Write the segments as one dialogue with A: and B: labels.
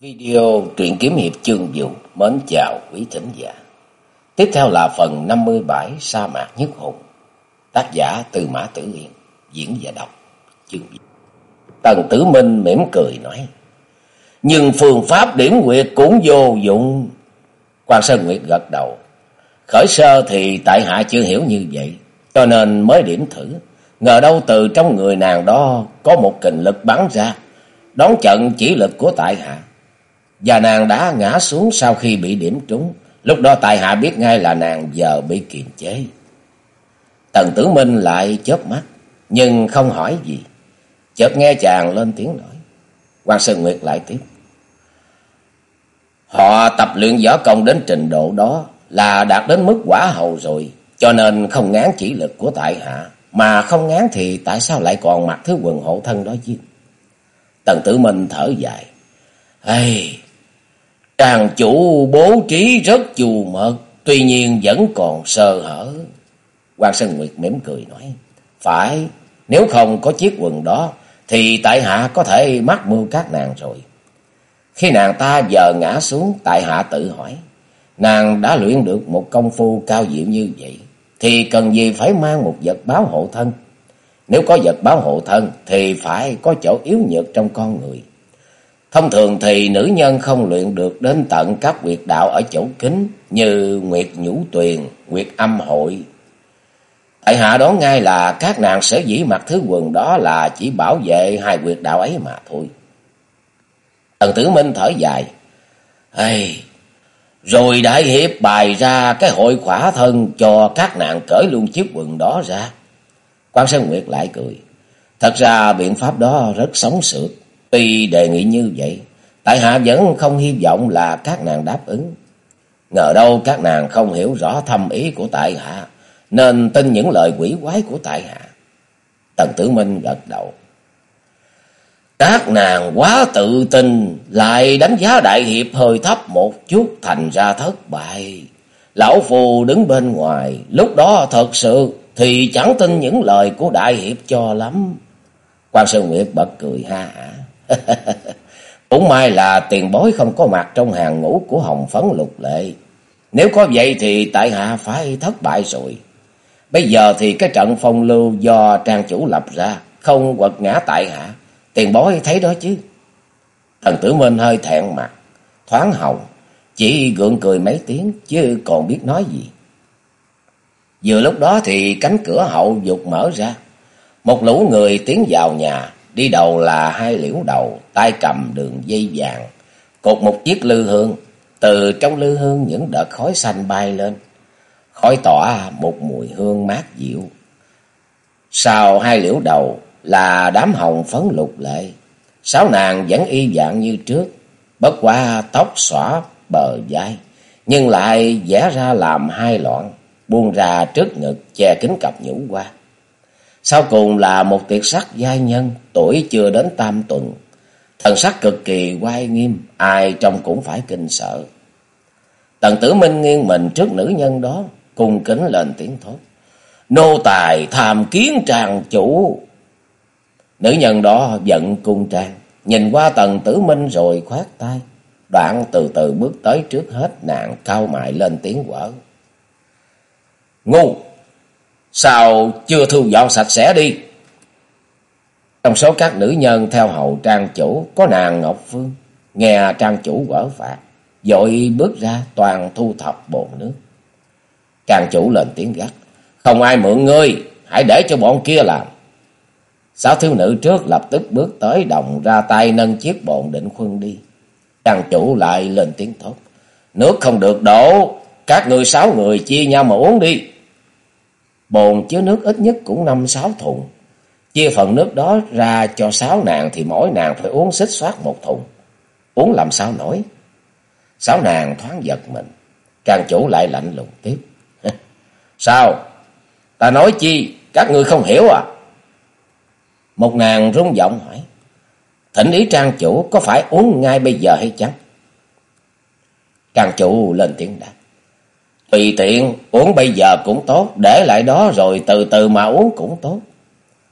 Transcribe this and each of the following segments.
A: Video truyện kiếm hiệp chương dụng mến chào quý thính giả. Tiếp theo là phần 57 Sa mạc nhất hùng. Tác giả Từ Mã Tử Yên, diễn và đọc chương dụng. Tần Tử Minh mỉm cười nói: "Nhưng phương pháp điểm nguyệt cũng vô dụng." Quan Sơn Nguyệt gật đầu. Khởi sơ thì tại hạ chưa hiểu như vậy, cho nên mới điểm thử. Ngờ đâu từ trong người nàng đó có một kình lực bắn ra, đón trận chỉ lực của tại hạ và nàng đã ngã xuống sau khi bị điểm trúng. Lúc đó tại hạ biết ngay là nàng giờ bị kiềm chế. Tần Tử Minh lại chớp mắt, nhưng không hỏi gì. Chợt nghe chàng lên tiếng nói. Quan Sơn Nguyệt lại tiếp. Họ tập luyện võ công đến trình độ đó là đạt đến mức quả hầu rồi, cho nên không ngán chỉ lực của tại hạ. Mà không ngán thì tại sao lại còn mặc thứ quần hộ thân đó chứ? Tần Tử Minh thở dài. Ây, Tràng chủ bố trí rất chù mật, tuy nhiên vẫn còn sơ hở. Quan Sơn Nguyệt mỉm cười nói, phải, nếu không có chiếc quần đó, thì tại hạ có thể mắc mưu các nàng rồi. Khi nàng ta giờ ngã xuống, tại hạ tự hỏi, nàng đã luyện được một công phu cao diệu như vậy, thì cần gì phải mang một vật báo hộ thân? Nếu có vật báo hộ thân, thì phải có chỗ yếu nhược trong con người. Thông thường thì nữ nhân không luyện được đến tận các quyệt đạo ở chỗ kính như Nguyệt Nhũ Tuyền, Nguyệt Âm Hội. Tại hạ đoán ngay là các nàng sẽ dĩ mặc thứ quần đó là chỉ bảo vệ hai quyệt đạo ấy mà thôi. Tần Tử Minh thở dài. Ây, rồi đại hiệp bày ra cái hội khỏa thân cho các nàng cởi luôn chiếc quần đó ra. Quan Sơn Nguyệt lại cười. Thật ra biện pháp đó rất sống sượt. Tuy đề nghị như vậy, tại hạ vẫn không hy vọng là các nàng đáp ứng. Ngờ đâu các nàng không hiểu rõ thâm ý của tại hạ, nên tin những lời quỷ quái của tại hạ. Tần Tử Minh gật đầu. Các nàng quá tự tin, lại đánh giá đại hiệp hơi thấp một chút thành ra thất bại. Lão Phù đứng bên ngoài, lúc đó thật sự thì chẳng tin những lời của đại hiệp cho lắm. Quan Sư Nguyệt bật cười ha hả. Cũng may là tiền bối không có mặt trong hàng ngũ của Hồng Phấn Lục Lệ. Nếu có vậy thì tại hạ phải thất bại rồi. Bây giờ thì cái trận phong lưu do trang chủ lập ra, không quật ngã tại hạ. Tiền bối thấy đó chứ. Thần tử Minh hơi thẹn mặt, thoáng hồng, chỉ gượng cười mấy tiếng chứ còn biết nói gì. Vừa lúc đó thì cánh cửa hậu dục mở ra. Một lũ người tiến vào nhà, Đi đầu là hai liễu đầu, tay cầm đường dây vàng, cột một chiếc lư hương. Từ trong lư hương những đợt khói xanh bay lên. Khói tỏa một mùi hương mát dịu. Sau hai liễu đầu là đám hồng phấn lục lệ. Sáu nàng vẫn y dạng như trước, bất qua tóc xõa bờ vai, nhưng lại vẽ ra làm hai loạn, buông ra trước ngực che kính cặp nhũ qua. Sau cùng là một tiệc sắc giai nhân, tuổi chưa đến tam tuần. Thần sắc cực kỳ quay nghiêm, ai trông cũng phải kinh sợ. Tần tử minh nghiêng mình trước nữ nhân đó, cung kính lên tiếng thốt. Nô tài tham kiến tràng chủ. Nữ nhân đó giận cung trang, nhìn qua tần tử minh rồi khoát tay. Đoạn từ từ bước tới trước hết nàng cao mại lên tiếng quở. Ngu! Sao chưa thu dọn sạch sẽ đi? Trong số các nữ nhân theo hậu trang chủ, có nàng Ngọc Phương. Nghe trang chủ quở phạt. Dội bước ra toàn thu thập bồn nước. Trang chủ lên tiếng gắt. Không ai mượn ngươi. Hãy để cho bọn kia làm. Sáu thiếu nữ trước lập tức bước tới, đồng ra tay nâng chiếc bồn định khuân đi. Trang chủ lại lên tiếng thốt. Nước không được đổ. Các người sáu người chia nhau mà uống đi. Bồn chứa nước ít nhất cũng năm sáu thùng. Chia phần nước đó ra cho sáu nàng thì mỗi nàng phải uống xích xoát một thùng. Uống làm sao nổi. Sáu nàng thoáng giật mình. càng chủ lại lạnh lùng tiếp. sao? Ta nói chi? Các ngươi không hiểu à? Một nàng rung giọng hỏi. Thỉnh ý trang chủ có phải uống ngay bây giờ hay chăng? Trang chủ lên tiếng đáp. Tùy tiện, uống bây giờ cũng tốt, để lại đó rồi từ từ mà uống cũng tốt.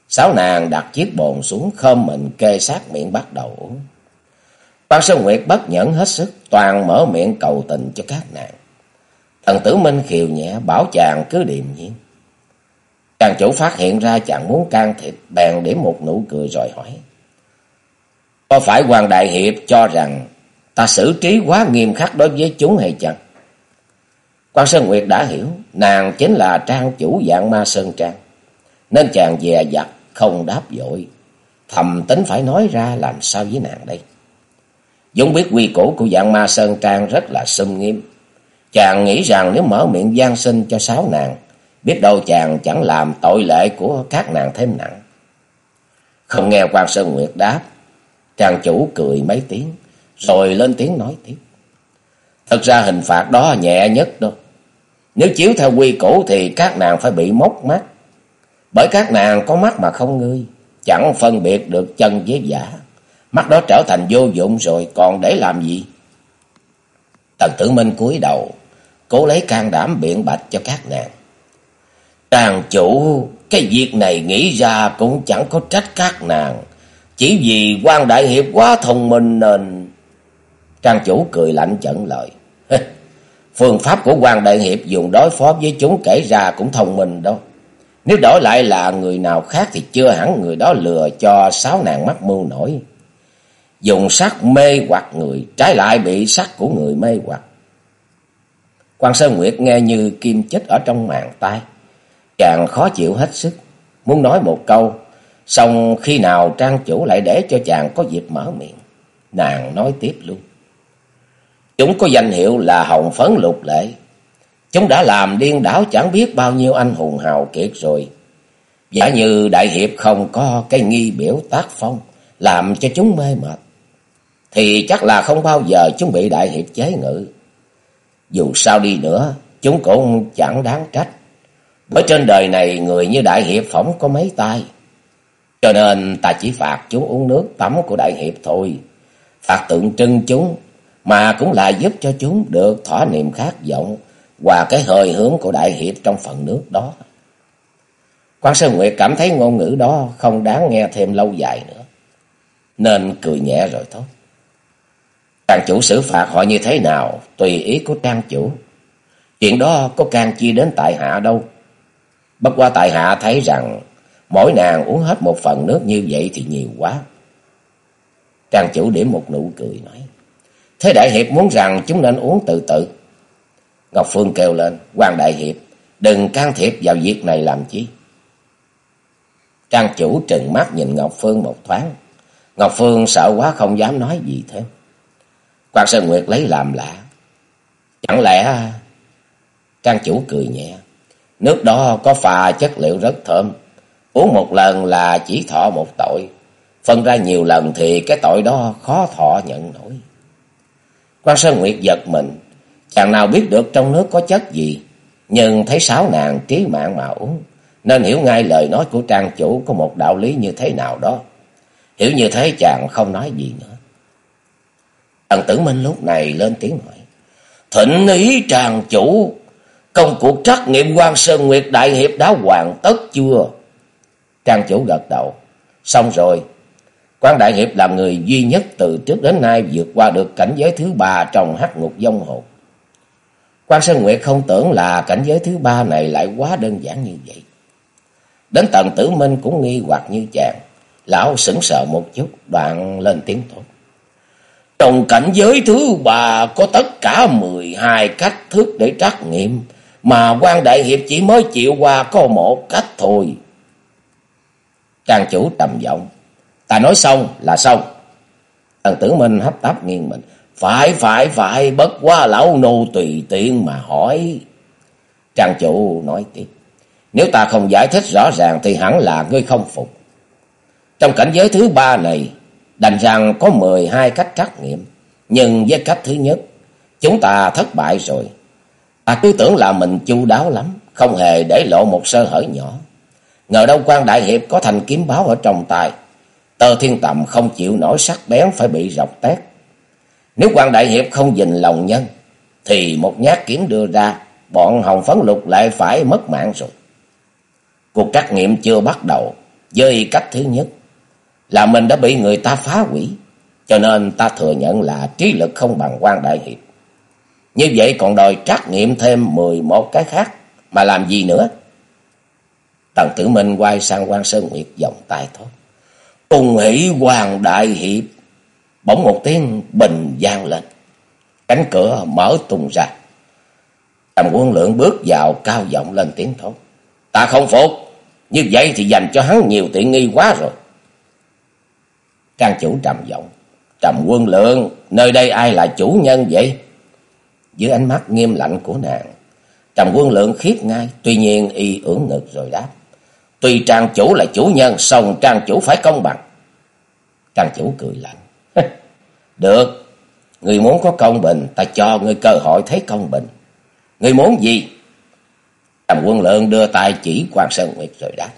A: Sáu nàng đặt chiếc bồn xuống khom mình kê sát miệng bắt đầu uống. Quan Sơn Nguyệt bất nhẫn hết sức, toàn mở miệng cầu tình cho các nàng. Thần tử Minh khiều nhẹ bảo chàng cứ điềm nhiên. Chàng chủ phát hiện ra chàng muốn can thiệp, bèn điểm một nụ cười rồi hỏi. Có phải Hoàng Đại Hiệp cho rằng ta xử trí quá nghiêm khắc đối với chúng hay chăng? Quan Sơn Nguyệt đã hiểu, nàng chính là trang chủ dạng ma Sơn Trang. Nên chàng dè dặt, không đáp dội. Thầm tính phải nói ra làm sao với nàng đây. Dũng biết quy củ của dạng ma Sơn Trang rất là xâm nghiêm. Chàng nghĩ rằng nếu mở miệng gian sinh cho sáu nàng, biết đâu chàng chẳng làm tội lệ của các nàng thêm nặng. Không nghe quan Sơn Nguyệt đáp, trang chủ cười mấy tiếng, rồi lên tiếng nói tiếp. Thật ra hình phạt đó nhẹ nhất đâu. Nếu chiếu theo quy củ thì các nàng phải bị móc mắt. Bởi các nàng có mắt mà không ngươi, chẳng phân biệt được chân với giả. Mắt đó trở thành vô dụng rồi, còn để làm gì? Tần tử minh cúi đầu, cố lấy can đảm biện bạch cho các nàng. Tràng chủ, cái việc này nghĩ ra cũng chẳng có trách các nàng. Chỉ vì quan đại hiệp quá thông minh nên... Trang chủ cười lạnh chẩn lời. Phương pháp của quan đại hiệp dùng đối phó với chúng kể ra cũng thông minh đâu. Nếu đổi lại là người nào khác thì chưa hẳn người đó lừa cho sáu nàng mắt mưu nổi. Dùng sắc mê hoặc người, trái lại bị sắc của người mê hoặc. Quan Sơn Nguyệt nghe như kim chích ở trong màn tai. Chàng khó chịu hết sức, muốn nói một câu, xong khi nào trang chủ lại để cho chàng có dịp mở miệng. Nàng nói tiếp luôn. Chúng có danh hiệu là Hồng Phấn Lục Lệ. Chúng đã làm điên đảo chẳng biết bao nhiêu anh hùng hào kiệt rồi. Giả như đại hiệp không có cái nghi biểu tác phong, làm cho chúng mê mệt, thì chắc là không bao giờ chúng bị đại hiệp chế ngự. Dù sao đi nữa, chúng cũng chẳng đáng trách. Bởi trên đời này người như đại hiệp phỏng có mấy tay. Cho nên ta chỉ phạt chúng uống nước tắm của đại hiệp thôi. Phạt tượng trưng chúng mà cũng là giúp cho chúng được thỏa niềm khát vọng và cái hơi hướng của đại hiệp trong phần nước đó. Quan Sơn Nguyệt cảm thấy ngôn ngữ đó không đáng nghe thêm lâu dài nữa, nên cười nhẹ rồi thôi. Trang chủ xử phạt họ như thế nào, tùy ý của trang chủ. Chuyện đó có can chi đến tại hạ đâu. Bất qua tại hạ thấy rằng mỗi nàng uống hết một phần nước như vậy thì nhiều quá. Trang chủ điểm một nụ cười nói. Thế Đại Hiệp muốn rằng chúng nên uống từ từ. Ngọc Phương kêu lên, quan Đại Hiệp, đừng can thiệp vào việc này làm chi. Trang chủ trừng mắt nhìn Ngọc Phương một thoáng. Ngọc Phương sợ quá không dám nói gì thêm. Quan Sơn Nguyệt lấy làm lạ. Chẳng lẽ... Trang chủ cười nhẹ. Nước đó có pha chất liệu rất thơm. Uống một lần là chỉ thọ một tội. Phân ra nhiều lần thì cái tội đó khó thọ nhận nổi. Quan Sơn Nguyệt giật mình, chàng nào biết được trong nước có chất gì, nhưng thấy sáu nàng trí mạng mà uống, nên hiểu ngay lời nói của trang chủ có một đạo lý như thế nào đó. Hiểu như thế chàng không nói gì nữa. Tần Tử Minh lúc này lên tiếng hỏi, Thịnh ý trang chủ, công cuộc trắc nghiệm quan Sơn Nguyệt Đại Hiệp đã hoàn tất chưa? Trang chủ gật đầu, xong rồi, Quan Đại Hiệp là người duy nhất từ trước đến nay vượt qua được cảnh giới thứ ba trong hắc ngục dông hồn. Quan Sơn Nguyệt không tưởng là cảnh giới thứ ba này lại quá đơn giản như vậy. Đến tận tử minh cũng nghi hoặc như chàng. Lão sững sờ một chút, đoạn lên tiếng thôi. Trong cảnh giới thứ ba có tất cả mười hai cách thức để trắc nghiệm, mà quan đại hiệp chỉ mới chịu qua có một cách thôi. Trang chủ trầm giọng, Ta nói xong là xong. Thần tử Minh hấp tấp nghiêng mình. Phải, phải, phải, bất quá lão nô tùy tiện mà hỏi. Trang chủ nói tiếp. Nếu ta không giải thích rõ ràng thì hẳn là ngươi không phục. Trong cảnh giới thứ ba này, đành rằng có mười hai cách trắc nghiệm. Nhưng với cách thứ nhất, chúng ta thất bại rồi. Ta cứ tưởng là mình chu đáo lắm, không hề để lộ một sơ hở nhỏ. Ngờ đâu quan đại hiệp có thành kiếm báo ở trong tay. Tơ thiên tầm không chịu nổi sắc bén phải bị rọc tét. Nếu quan đại hiệp không dình lòng nhân, thì một nhát kiếm đưa ra, bọn hồng phấn lục lại phải mất mạng rồi. Cuộc trắc nghiệm chưa bắt đầu, với cách thứ nhất, là mình đã bị người ta phá hủy. Cho nên ta thừa nhận là trí lực không bằng quan đại hiệp. Như vậy còn đòi trắc nghiệm thêm 11 cái khác. Mà làm gì nữa? Tần tử minh quay sang quan Sơn Nguyệt vòng tay thôi. Cùng hỷ hoàng đại hiệp. Bỗng một tiếng bình gian lên. Cánh cửa mở tung ra. Trầm quân lượng bước vào cao giọng lên tiếng thốt. Ta không phục. Như vậy thì dành cho hắn nhiều tiện nghi quá rồi. Trang chủ trầm giọng. Trầm quân lượng, nơi đây ai là chủ nhân vậy? Dưới ánh mắt nghiêm lạnh của nàng, Trầm quân lượng khiếp ngay, tuy nhiên y ưỡng ngực rồi đáp. Tuy trang chủ là chủ nhân, song trang chủ phải công bằng. Trang chủ cười lạnh. Được, người muốn có công bình, ta cho người cơ hội thấy công bình. Người muốn gì? Trầm quân lượng đưa tay chỉ quan Sơn Nguyệt rồi đáp.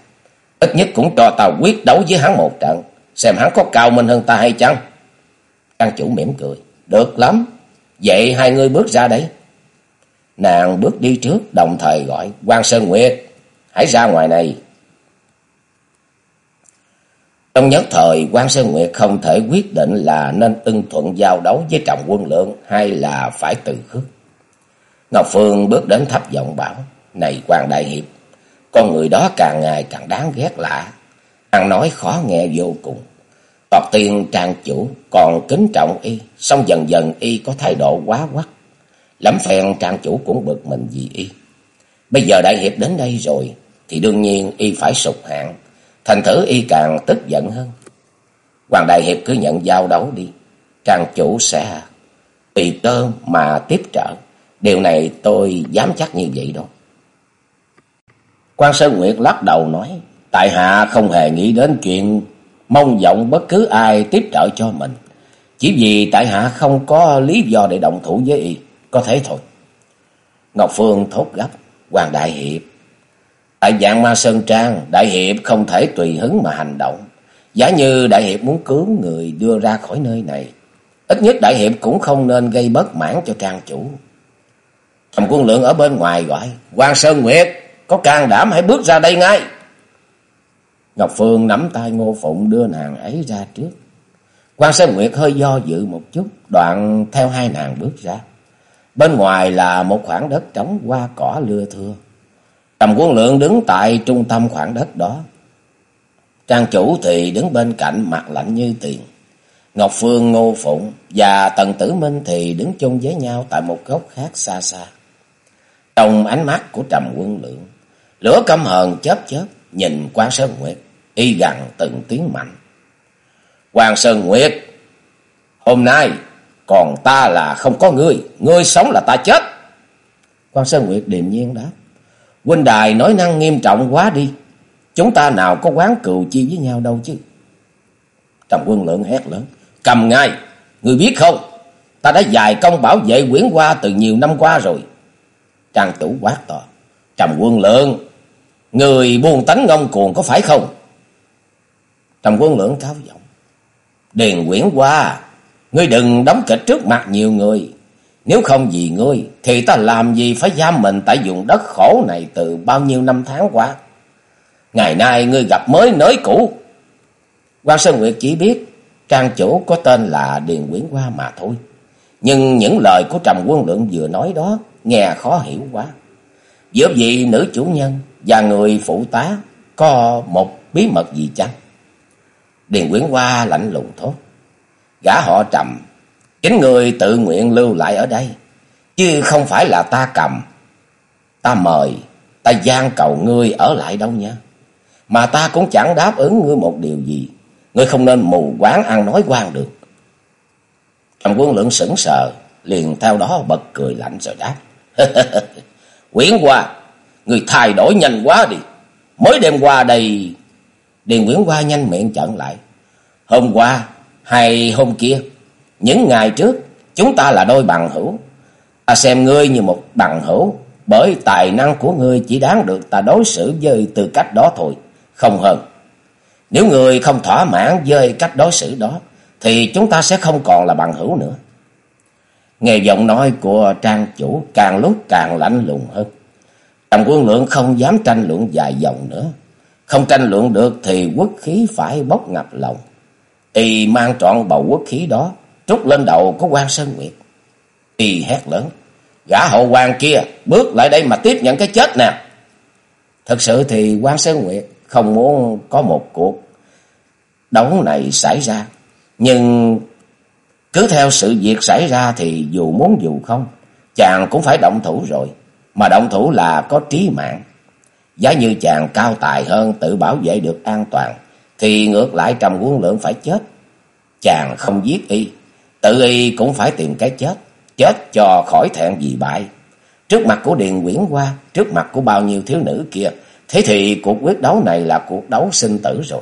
A: Ít nhất cũng cho ta quyết đấu với hắn một trận, xem hắn có cao minh hơn ta hay chăng? Trang chủ mỉm cười. Được lắm, vậy hai người bước ra đấy. Nàng bước đi trước, đồng thời gọi quan Sơn Nguyệt, hãy ra ngoài này. Trong nhất thời, quan Sơn Nguyệt không thể quyết định là nên ưng thuận giao đấu với trọng quân lượng hay là phải từ khước. Ngọc Phương bước đến thấp giọng bảo, này quan đại hiệp, con người đó càng ngày càng đáng ghét lạ, ăn nói khó nghe vô cùng. Tọt tiên trang chủ còn kính trọng y, xong dần dần y có thái độ quá quắc. Lắm phen trang chủ cũng bực mình vì y. Bây giờ đại hiệp đến đây rồi, thì đương nhiên y phải sụp hạng thành thử y càng tức giận hơn. Hoàng đại hiệp cứ nhận giao đấu đi, trang chủ sẽ tùy cơ mà tiếp trợ. Điều này tôi dám chắc như vậy đó. Quan Sơn Nguyệt lắc đầu nói, tại hạ không hề nghĩ đến chuyện mong vọng bất cứ ai tiếp trợ cho mình. Chỉ vì tại hạ không có lý do để động thủ với y, có thế thôi. Ngọc Phương thốt gấp, Hoàng Đại Hiệp. Tại dạng ma Sơn Trang, Đại Hiệp không thể tùy hứng mà hành động. Giả như Đại Hiệp muốn cứu người đưa ra khỏi nơi này, ít nhất Đại Hiệp cũng không nên gây bất mãn cho trang chủ. Trầm quân lượng ở bên ngoài gọi, Quang Sơn Nguyệt, có can đảm hãy bước ra đây ngay. Ngọc Phương nắm tay Ngô Phụng đưa nàng ấy ra trước. Quan Sơn Nguyệt hơi do dự một chút, đoạn theo hai nàng bước ra. Bên ngoài là một khoảng đất trống hoa cỏ lưa thưa. Trầm quân lượng đứng tại trung tâm khoảng đất đó. Trang chủ thì đứng bên cạnh mặt lạnh như tiền. Ngọc Phương, Ngô Phụng và Tần Tử Minh thì đứng chung với nhau tại một góc khác xa xa. Trong ánh mắt của Trầm quân lượng, lửa căm hờn chớp chớp nhìn Quang Sơn Nguyệt y gằn từng tiếng mạnh. Quang Sơn Nguyệt, hôm nay còn ta là không có ngươi, ngươi sống là ta chết. Quan Sơn Nguyệt điềm nhiên đáp, huynh đài nói năng nghiêm trọng quá đi, chúng ta nào có quán cừu chi với nhau đâu chứ. Trầm quân lượng hét lớn, cầm ngay, Người biết không, ta đã dài công bảo vệ quyển hoa từ nhiều năm qua rồi. Trang chủ quát to, trầm quân lượng, người buồn tánh ngông cuồng có phải không? Trầm quân lượng cáo giọng. Điền quyển qua, ngươi đừng đóng kịch trước mặt nhiều người. Nếu không vì ngươi, thì ta làm gì phải giam mình tại vùng đất khổ này từ bao nhiêu năm tháng qua. Ngày nay ngươi gặp mới nới cũ. Quan Sơn Nguyệt chỉ biết trang chủ có tên là Điền Quyển Hoa mà thôi. Nhưng những lời của Trầm Quân Lượng vừa nói đó nghe khó hiểu quá. Giữa vị nữ chủ nhân và người phụ tá có một bí mật gì chăng? Điền Quyển Hoa lạnh lùng thốt. Gã họ trầm. Chính người tự nguyện lưu lại ở đây. Chứ không phải là ta cầm. Ta mời. Ta gian cầu ngươi ở lại đâu nha. Mà ta cũng chẳng đáp ứng ngươi một điều gì. Ngươi không nên mù quáng ăn nói quan được. Trầm quân lượng sững sờ. Liền theo đó bật cười lạnh rồi đáp. Quyển qua Ngươi thay đổi nhanh quá đi. Mới đêm qua đây Điền Nguyễn qua nhanh miệng chặn lại. Hôm qua hay hôm kia, những ngày trước, chúng ta là đôi bằng hữu. Ta xem ngươi như một bằng hữu, bởi tài năng của ngươi chỉ đáng được ta đối xử với tư cách đó thôi, không hơn. Nếu ngươi không thỏa mãn với cách đối xử đó, thì chúng ta sẽ không còn là bằng hữu nữa. Nghe giọng nói của trang chủ càng lúc càng lạnh lùng hơn. Trầm quân lượng không dám tranh luận dài dòng nữa. Không tranh luận được thì quốc khí phải bốc ngập lòng. Y mang trọn bầu quốc khí đó, trút lên đầu của quan Sơn Nguyệt. Y hét lớn, gã hậu quan kia, bước lại đây mà tiếp nhận cái chết nè. Thật sự thì quan Sơn Nguyệt không muốn có một cuộc đấu này xảy ra. Nhưng cứ theo sự việc xảy ra thì dù muốn dù không, chàng cũng phải động thủ rồi. Mà động thủ là có trí mạng. Giá như chàng cao tài hơn tự bảo vệ được an toàn, thì ngược lại Trầm Quân Lượng phải chết. Chàng không giết y, tự y cũng phải tìm cái chết, chết cho khỏi thẹn vì bại. Trước mặt của Điền Quyển Hoa, trước mặt của bao nhiêu thiếu nữ kia, thế thì cuộc quyết đấu này là cuộc đấu sinh tử rồi.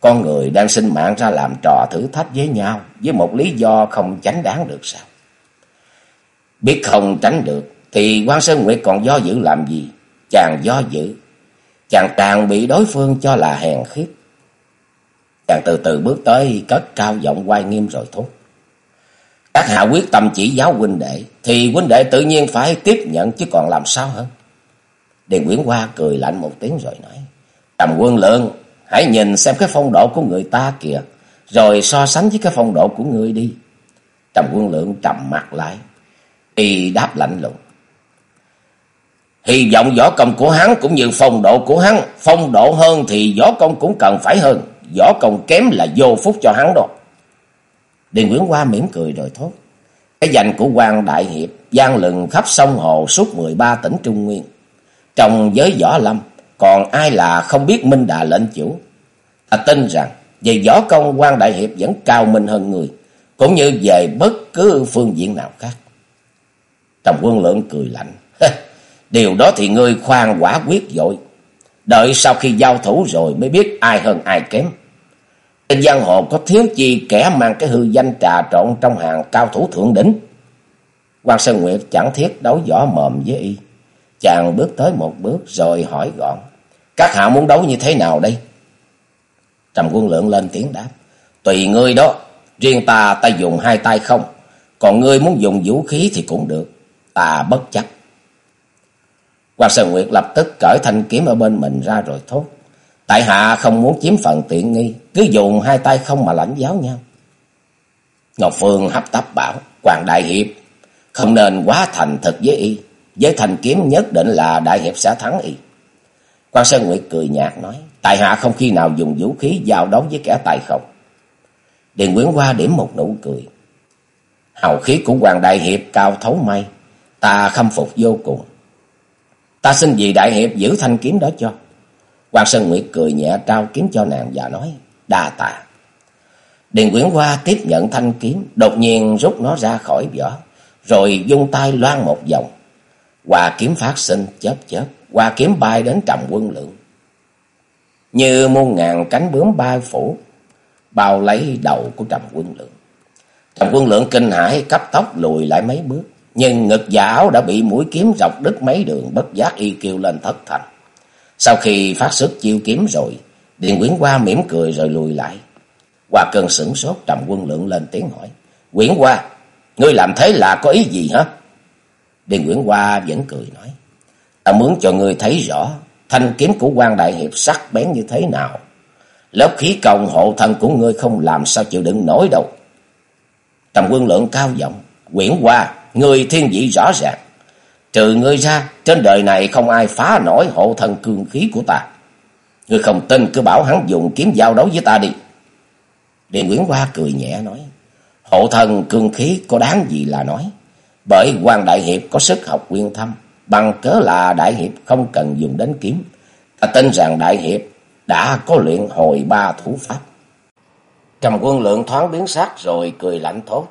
A: Con người đang sinh mạng ra làm trò thử thách với nhau, với một lý do không tránh đáng được sao? Biết không tránh được, thì quan Sơn Nguyệt còn do dự làm gì? Chàng do dự, chàng càng bị đối phương cho là hèn khiếp. Chàng từ từ bước tới, cất cao giọng quay nghiêm rồi thốt. Các hạ quyết tâm chỉ giáo huynh đệ, thì huynh đệ tự nhiên phải tiếp nhận chứ còn làm sao hơn. Điền Nguyễn Hoa cười lạnh một tiếng rồi nói. Trầm quân lượng, hãy nhìn xem cái phong độ của người ta kìa, rồi so sánh với cái phong độ của người đi. Trầm quân lượng trầm mặt lại, y đáp lạnh lùng. Hy vọng võ công của hắn cũng như phong độ của hắn, phong độ hơn thì võ công cũng cần phải hơn, võ công kém là vô phúc cho hắn đó. Điền Nguyễn Hoa mỉm cười rồi thốt. Cái danh của quan Đại Hiệp gian lừng khắp sông hồ suốt 13 tỉnh Trung Nguyên. Trong giới võ lâm, còn ai là không biết Minh Đà lệnh chủ. Ta tin rằng về võ công quan Đại Hiệp vẫn cao minh hơn người, cũng như về bất cứ phương diện nào khác. Trầm quân lượng cười lạnh. Điều đó thì ngươi khoan quả quyết dội. Đợi sau khi giao thủ rồi mới biết ai hơn ai kém. Trên giang hồ có thiếu chi kẻ mang cái hư danh trà trộn trong hàng cao thủ thượng đỉnh. Quan Sơn Nguyệt chẳng thiết đấu võ mồm với y. Chàng bước tới một bước rồi hỏi gọn. Các hạ muốn đấu như thế nào đây? Trầm quân lượng lên tiếng đáp. Tùy ngươi đó. Riêng ta ta dùng hai tay không. Còn ngươi muốn dùng vũ khí thì cũng được. Ta bất chấp. Quan Sơn Nguyệt lập tức cởi thanh kiếm ở bên mình ra rồi thốt. Tại hạ không muốn chiếm phần tiện nghi, cứ dùng hai tay không mà lãnh giáo nhau. Ngọc Phương hấp tấp bảo, Hoàng Đại Hiệp, không nên quá thành thực với y. Với thành kiếm nhất định là Đại Hiệp sẽ thắng y. Quan Sơn Nguyệt cười nhạt nói, tại hạ không khi nào dùng vũ khí giao đấu với kẻ tài không. Điền Nguyễn Hoa điểm một nụ cười. Hào khí của Hoàng Đại Hiệp cao thấu mây, ta khâm phục vô cùng. Ta xin vì Đại Hiệp giữ thanh kiếm đó cho. Hoàng Sơn Nguyệt cười nhẹ trao kiếm cho nàng và nói, đa tạ. Điền Quyển Hoa tiếp nhận thanh kiếm, đột nhiên rút nó ra khỏi vỏ, rồi dung tay loan một vòng. Hoa kiếm phát sinh chớp chớp, hoa kiếm bay đến trầm quân lượng. Như muôn ngàn cánh bướm bay phủ, bao lấy đầu của trầm quân lượng. Trầm quân lượng kinh hãi cấp tốc lùi lại mấy bước, nhưng ngực và áo đã bị mũi kiếm dọc đứt mấy đường bất giác y kêu lên thất thành. Sau khi phát xuất chiêu kiếm rồi, Điền Quyển Hoa mỉm cười rồi lùi lại. Hoa cơn sửng sốt trầm quân lượng lên tiếng hỏi. Quyển Hoa, ngươi làm thế là có ý gì hả? Điền Quyển Hoa vẫn cười nói. Ta muốn cho ngươi thấy rõ thanh kiếm của quan đại hiệp sắc bén như thế nào. Lớp khí công hộ thân của ngươi không làm sao chịu đựng nổi đâu. Trầm quân lượng cao giọng. Quyển Hoa, ngươi thiên vị rõ ràng. Trừ ngươi ra, trên đời này không ai phá nổi hộ thần cương khí của ta. Ngươi không tin cứ bảo hắn dùng kiếm giao đấu với ta đi. Điền Nguyễn Hoa cười nhẹ nói. Hộ thần cương khí có đáng gì là nói. Bởi quan Đại Hiệp có sức học quyên thâm. Bằng cớ là Đại Hiệp không cần dùng đến kiếm. Ta tin rằng Đại Hiệp đã có luyện hồi ba thủ pháp. Trầm quân lượng thoáng biến sắc rồi cười lạnh thốt.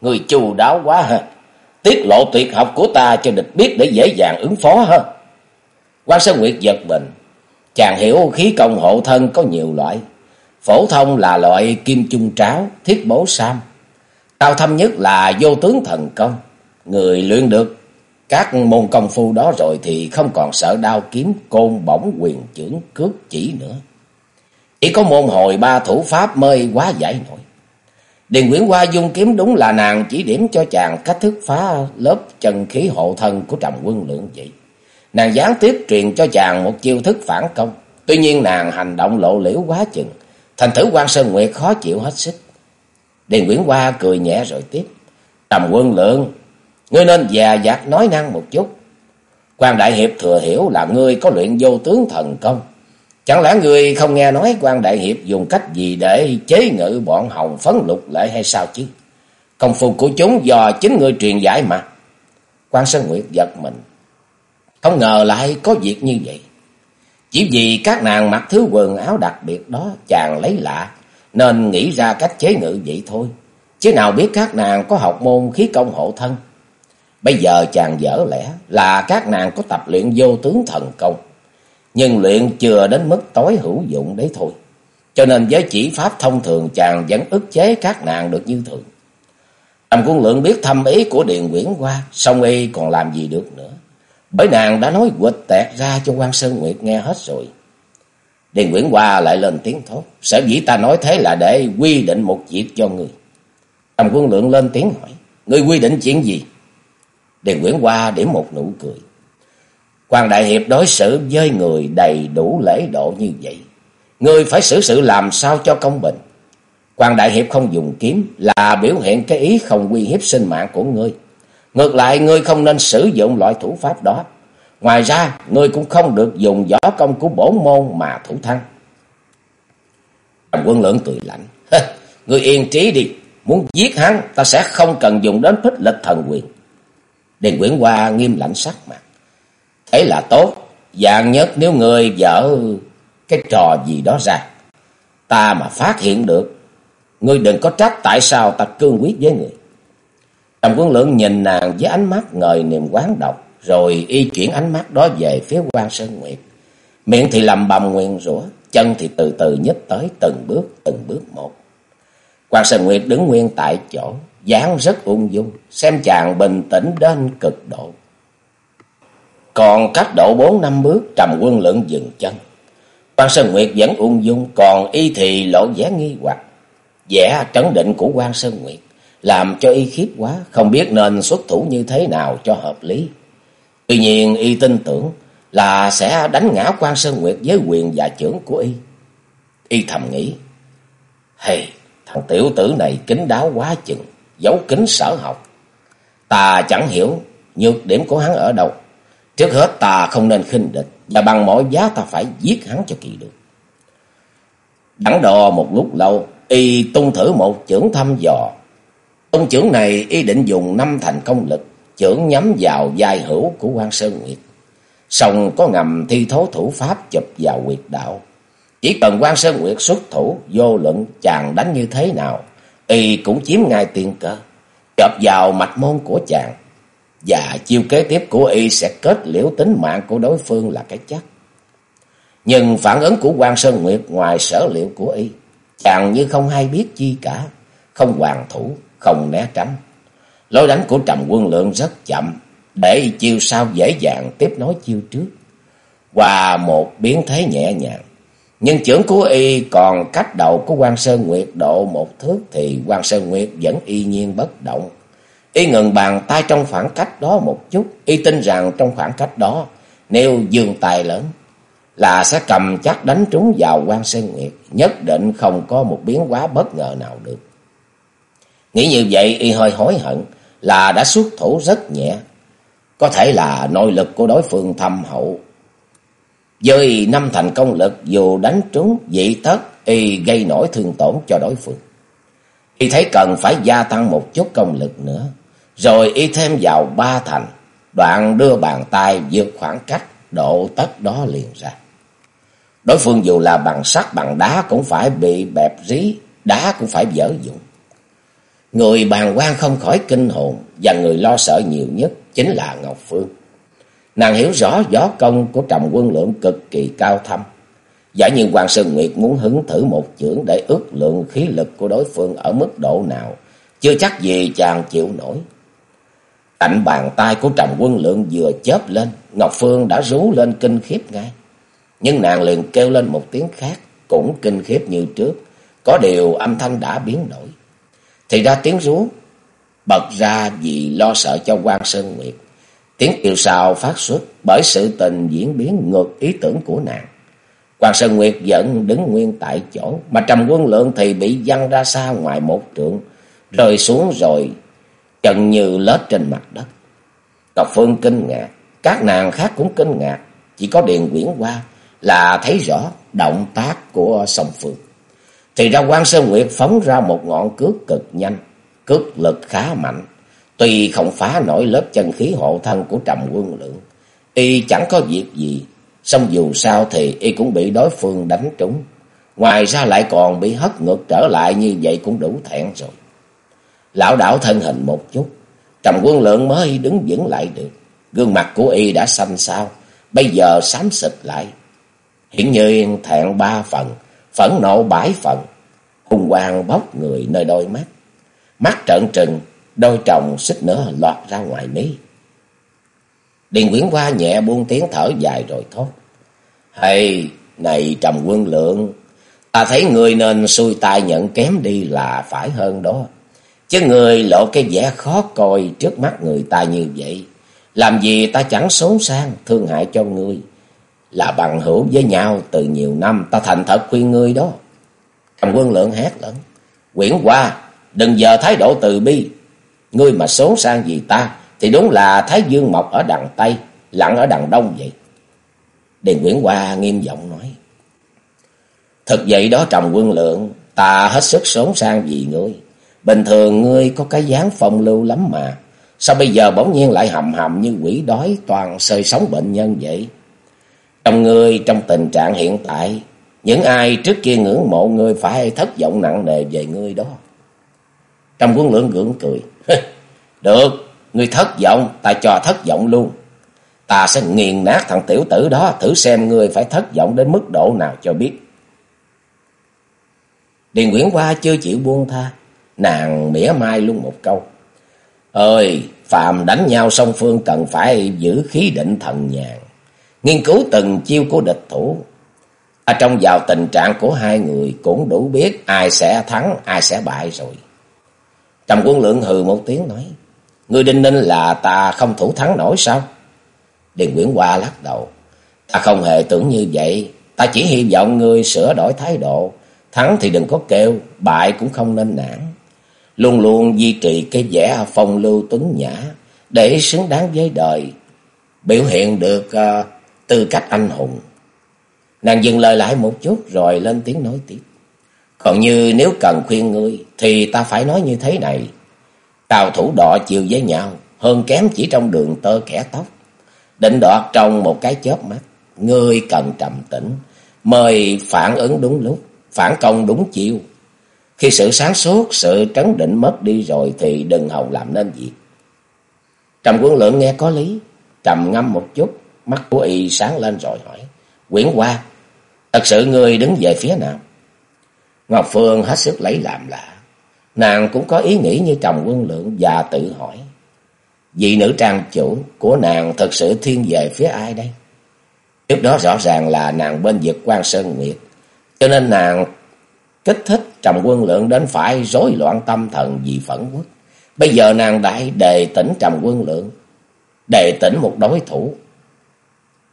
A: Người chu đáo quá ha tiết lộ tuyệt học của ta cho địch biết để dễ dàng ứng phó hơn. Quan Sơn Nguyệt giật mình, chàng hiểu khí công hộ thân có nhiều loại. Phổ thông là loại kim chung tráo, thiết bố sam. Cao thâm nhất là vô tướng thần công. Người luyện được các môn công phu đó rồi thì không còn sợ đao kiếm, côn, bổng, quyền trưởng, cước chỉ nữa. Chỉ có môn hồi ba thủ pháp mới quá giải nổi. Điền Nguyễn Hoa dung kiếm đúng là nàng chỉ điểm cho chàng cách thức phá lớp chân khí hộ thân của trầm quân lượng vậy. Nàng gián tiếp truyền cho chàng một chiêu thức phản công. Tuy nhiên nàng hành động lộ liễu quá chừng. Thành thử quan Sơn Nguyệt khó chịu hết sức. Điền Nguyễn Hoa cười nhẹ rồi tiếp. Trầm quân lượng, ngươi nên già dạt nói năng một chút. quan Đại Hiệp thừa hiểu là ngươi có luyện vô tướng thần công. Chẳng lẽ người không nghe nói quan Đại Hiệp dùng cách gì để chế ngự bọn hồng phấn lục lệ hay sao chứ? Công phu của chúng do chính người truyền giải mà. quan Sơn Nguyệt giật mình. Không ngờ lại có việc như vậy. Chỉ vì các nàng mặc thứ quần áo đặc biệt đó chàng lấy lạ, nên nghĩ ra cách chế ngự vậy thôi. Chứ nào biết các nàng có học môn khí công hộ thân. Bây giờ chàng dở lẽ là các nàng có tập luyện vô tướng thần công. Nhưng luyện chưa đến mức tối hữu dụng đấy thôi. Cho nên với chỉ pháp thông thường chàng vẫn ức chế các nàng được như thường. Tam quân lượng biết thâm ý của Điền Nguyễn Hoa, song y còn làm gì được nữa. Bởi nàng đã nói quịch tẹt ra cho quan Sơn Nguyệt nghe hết rồi. Điền Nguyễn Hoa lại lên tiếng thốt. Sở dĩ ta nói thế là để quy định một việc cho người. Tam quân lượng lên tiếng hỏi. Ngươi quy định chuyện gì? Điền Nguyễn Hoa điểm một nụ cười quan Đại Hiệp đối xử với người đầy đủ lễ độ như vậy. người phải xử sự làm sao cho công bình. quan Đại Hiệp không dùng kiếm là biểu hiện cái ý không uy hiếp sinh mạng của ngươi. Ngược lại ngươi không nên sử dụng loại thủ pháp đó. Ngoài ra, ngươi cũng không được dùng võ công của bổ môn mà thủ thăng. Trầm quân lưỡng cười lạnh. Ngươi yên trí đi. Muốn giết hắn, ta sẽ không cần dùng đến phích lịch thần quyền. Điền Quyển Hoa nghiêm lạnh sắc mặt ấy là tốt. Dạng nhất nếu ngươi dở cái trò gì đó ra. Ta mà phát hiện được. Ngươi đừng có trách tại sao ta cương quyết với người. Trầm quân lượng nhìn nàng với ánh mắt ngời niềm quán độc, rồi y chuyển ánh mắt đó về phía quan Sơn Nguyệt. Miệng thì lầm bầm nguyên rủa, chân thì từ từ nhích tới từng bước, từng bước một. Quan Sơn Nguyệt đứng nguyên tại chỗ, dáng rất ung dung, xem chàng bình tĩnh đến cực độ. Còn cách độ bốn năm bước, trầm quân lượng dừng chân. Quan Sơn Nguyệt vẫn ung dung, còn y thì lộ vẻ nghi hoặc. vẻ trấn định của quan Sơn Nguyệt làm cho y khiếp quá, không biết nên xuất thủ như thế nào cho hợp lý. Tuy nhiên y tin tưởng là sẽ đánh ngã quan Sơn Nguyệt với quyền và trưởng của y. Y thầm nghĩ, hey, thằng tiểu tử này kính đáo quá chừng, giấu kính sở học. Ta chẳng hiểu nhược điểm của hắn ở đâu. Trước hết ta không nên khinh địch, và bằng mọi giá ta phải giết hắn cho kỳ được. Đắn đo một lúc lâu, y tung thử một chưởng thăm dò, Tung chưởng này y định dùng năm thành công lực, chưởng nhắm vào vai hữu của quan Sơn Nguyệt. Xong có ngầm thi thố thủ pháp chụp vào quyệt đạo. Chỉ cần quan Sơn Nguyệt xuất thủ, vô luận chàng đánh như thế nào, y cũng chiếm ngay tiền cơ, chụp vào mạch môn của chàng. Và chiêu kế tiếp của y sẽ kết liễu tính mạng của đối phương là cái chắc. Nhưng phản ứng của quan Sơn Nguyệt ngoài sở liệu của y, chàng như không hay biết chi cả, không hoàn thủ, không né tránh. Lối đánh của Trầm Quân Lượng rất chậm, để chiêu sau dễ dàng tiếp nối chiêu trước. Qua một biến thế nhẹ nhàng, nhưng trưởng của y còn cách đầu của quan Sơn Nguyệt độ một thước thì quan Sơn Nguyệt vẫn y nhiên bất động. Y ngừng bàn tay trong khoảng cách đó một chút, y tin rằng trong khoảng cách đó, nếu dương tài lớn, là sẽ cầm chắc đánh trúng vào quan Sơn Nguyệt, nhất định không có một biến quá bất ngờ nào được. Nghĩ như vậy y hơi hối hận là đã xuất thủ rất nhẹ. Có thể là nội lực của đối phương thâm hậu. Với năm thành công lực dù đánh trúng dị thất y gây nổi thương tổn cho đối phương. Y thấy cần phải gia tăng một chút công lực nữa. Rồi y thêm vào ba thành. Đoạn đưa bàn tay vượt khoảng cách độ tất đó liền ra. Đối phương dù là bằng sắt bằng đá cũng phải bị bẹp rí, đá cũng phải dở dụng. Người bàn quan không khỏi kinh hồn và người lo sợ nhiều nhất chính là Ngọc Phương. Nàng hiểu rõ võ công của Trầm Quân Lượng cực kỳ cao thâm. Giả như Hoàng Sơn Nguyệt muốn hứng thử một chưởng để ước lượng khí lực của đối phương ở mức độ nào, chưa chắc gì chàng chịu nổi. Cạnh bàn tay của Trầm Quân Lượng vừa chớp lên, Ngọc Phương đã rú lên kinh khiếp ngay. Nhưng nàng liền kêu lên một tiếng khác, cũng kinh khiếp như trước, có điều âm thanh đã biến đổi. Thì ra tiếng rú bật ra vì lo sợ cho quan Sơn Nguyệt. Tiếng kêu sào phát xuất bởi sự tình diễn biến ngược ý tưởng của nàng. Hoàng Sơn Nguyệt vẫn đứng nguyên tại chỗ, mà Trầm Quân Lượng thì bị văng ra xa ngoài một trượng, rơi xuống rồi chân như lết trên mặt đất. Ngọc Phương kinh ngạc, các nàng khác cũng kinh ngạc, chỉ có Điền Quyển qua là thấy rõ động tác của song Phương. Thì ra Quan Sơn Nguyệt phóng ra một ngọn cước cực nhanh, cước lực khá mạnh, tuy không phá nổi lớp chân khí hộ thân của Trầm Quân Lượng, y chẳng có việc gì, song dù sao thì y cũng bị đối phương đánh trúng. Ngoài ra lại còn bị hất ngược trở lại như vậy cũng đủ thẹn rồi. Lão đảo thân hình một chút, Trầm Quân Lượng mới đứng vững lại được. Gương mặt của y đã xanh xao, bây giờ xám xịt lại. Hiển nhiên thẹn ba phần, phẫn nộ bãi phần, hung quang bóc người nơi đôi mắt. Mắt trợn trừng, đôi tròng xích nữa lọt ra ngoài mí. Điền Quyển qua nhẹ buông tiếng thở dài rồi thốt. Hay, này trầm quân lượng, ta thấy người nên xuôi tai nhận kém đi là phải hơn đó. Chứ người lộ cái vẻ khó coi trước mắt người ta như vậy. Làm gì ta chẳng xấu sang, thương hại cho ngươi. Là bằng hữu với nhau từ nhiều năm, ta thành thật khuyên ngươi đó. cầm quân lượng hét lớn. Quyển qua, đừng giờ thái độ từ bi. Ngươi mà xấu sang gì ta, thì đúng là Thái Dương mọc ở đằng Tây, lặn ở đằng Đông vậy. Điền Quyển Hoa nghiêm giọng nói. Thực vậy đó Trầm Quân Lượng, ta hết sức xốn sang vì ngươi. Bình thường ngươi có cái dáng phong lưu lắm mà. Sao bây giờ bỗng nhiên lại hầm hầm như quỷ đói toàn sơi sống bệnh nhân vậy? Trong ngươi, trong tình trạng hiện tại, những ai trước kia ngưỡng mộ ngươi phải thất vọng nặng nề về ngươi đó. Trong quân lưỡng gượng cười. Được, ngươi thất vọng, ta cho thất vọng luôn. Ta sẽ nghiền nát thằng tiểu tử đó, thử xem ngươi phải thất vọng đến mức độ nào cho biết. Điền Nguyễn Hoa chưa chịu buông tha, nàng mỉa mai luôn một câu. Ơi, phàm đánh nhau song phương cần phải giữ khí định thần nhàn, nghiên cứu từng chiêu của địch thủ. Ở trong vào tình trạng của hai người cũng đủ biết ai sẽ thắng, ai sẽ bại rồi. Trầm quân lượng hừ một tiếng nói, Ngươi đinh ninh là ta không thủ thắng nổi sao? Điền Nguyễn Hoa lắc đầu. Ta không hề tưởng như vậy. Ta chỉ hy vọng ngươi sửa đổi thái độ. Thắng thì đừng có kêu, bại cũng không nên nản. Luôn luôn duy trì cái vẻ phong lưu tuấn nhã để xứng đáng với đời. Biểu hiện được uh, tư cách anh hùng. Nàng dừng lời lại một chút rồi lên tiếng nói tiếp. Còn như nếu cần khuyên ngươi thì ta phải nói như thế này. Cao thủ đọ chiều với nhau, hơn kém chỉ trong đường tơ kẻ tóc. Định đoạt trong một cái chớp mắt, ngươi cần trầm tĩnh, mời phản ứng đúng lúc, phản công đúng chiêu. Khi sự sáng suốt, sự trấn định mất đi rồi thì đừng hòng làm nên gì. Trầm quân lượng nghe có lý, trầm ngâm một chút, mắt của y sáng lên rồi hỏi. Quyển qua, thật sự ngươi đứng về phía nào? Ngọc Phương hết sức lấy làm lạ. Nàng cũng có ý nghĩ như trầm quân lượng và tự hỏi. Vị nữ trang chủ của nàng thật sự thiên về phía ai đây? Trước đó rõ ràng là nàng bên vực quan Sơn Nguyệt. Cho nên nàng kích thích trầm quân lượng đến phải rối loạn tâm thần vì phẫn quốc. Bây giờ nàng đại đề tỉnh trầm quân lượng. Đề tỉnh một đối thủ.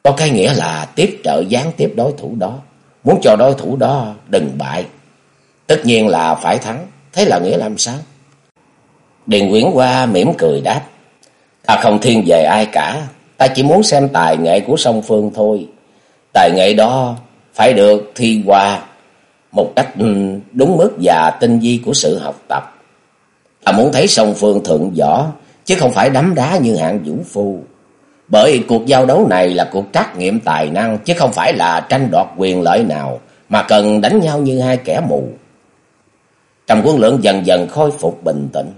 A: Có cái nghĩa là tiếp trợ gián tiếp đối thủ đó. Muốn cho đối thủ đó đừng bại. Tất nhiên là phải thắng. Thế là nghĩa làm sao? Điền Quyển qua mỉm cười đáp. Ta không thiên về ai cả. Ta chỉ muốn xem tài nghệ của song phương thôi. Tài nghệ đó phải được thi qua một cách ừ, đúng mức và tinh vi của sự học tập. Ta muốn thấy song phương thượng võ, chứ không phải đấm đá như hạng vũ phu. Bởi cuộc giao đấu này là cuộc trắc nghiệm tài năng, chứ không phải là tranh đoạt quyền lợi nào, mà cần đánh nhau như hai kẻ mù. Trầm quân lượng dần dần khôi phục bình tĩnh.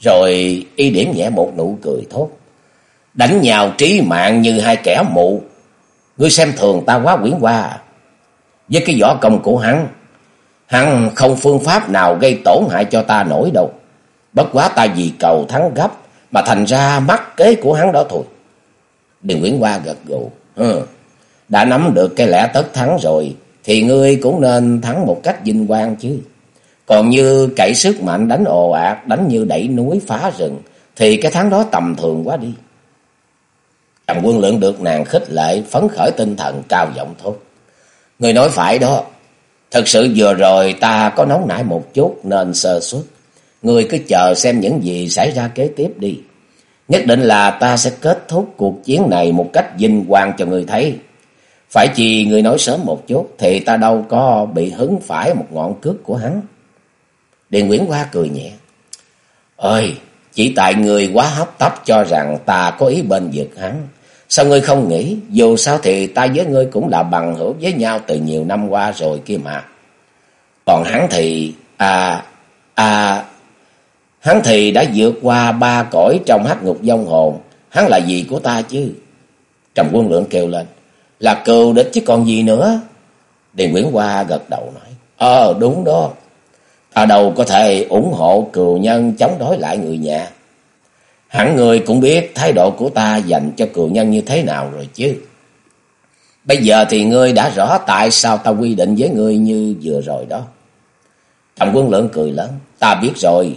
A: Rồi y điểm nhẹ một nụ cười thốt. Đánh nhau trí mạng như hai kẻ mụ. Ngươi xem thường ta quá quyển qua. Với cái võ công của hắn. Hắn không phương pháp nào gây tổn hại cho ta nổi đâu. Bất quá ta vì cầu thắng gấp. Mà thành ra mắc kế của hắn đó thôi. Điền Nguyễn Hoa gật gù. Ừ, đã nắm được cái lẽ tất thắng rồi. Thì ngươi cũng nên thắng một cách vinh quang chứ. Còn như cậy sức mạnh đánh ồ ạt, đánh như đẩy núi phá rừng, thì cái thắng đó tầm thường quá đi. Trầm quân lượng được nàng khích lệ, phấn khởi tinh thần cao giọng thốt. Người nói phải đó. Thật sự vừa rồi ta có nóng nảy một chút nên sơ suất. Người cứ chờ xem những gì xảy ra kế tiếp đi. Nhất định là ta sẽ kết thúc cuộc chiến này một cách vinh quang cho người thấy. Phải chỉ người nói sớm một chút thì ta đâu có bị hứng phải một ngọn cước của hắn. Điền Nguyễn Hoa cười nhẹ. Ơi, chỉ tại người quá hấp tấp cho rằng ta có ý bên vực hắn. Sao ngươi không nghĩ, dù sao thì ta với ngươi cũng là bằng hữu với nhau từ nhiều năm qua rồi kia mà. Còn hắn thì, à, à, hắn thì đã vượt qua ba cõi trong hắc ngục vong hồn, hắn là gì của ta chứ? Trầm quân lượng kêu lên, là cừu địch chứ còn gì nữa. Điền Nguyễn Hoa gật đầu nói, ờ đúng đó, ta đâu có thể ủng hộ cừu nhân chống đối lại người nhà. Hẳn người cũng biết thái độ của ta dành cho cựu nhân như thế nào rồi chứ. Bây giờ thì ngươi đã rõ tại sao ta quy định với ngươi như vừa rồi đó. trọng quân lượng cười lớn. Ta biết rồi.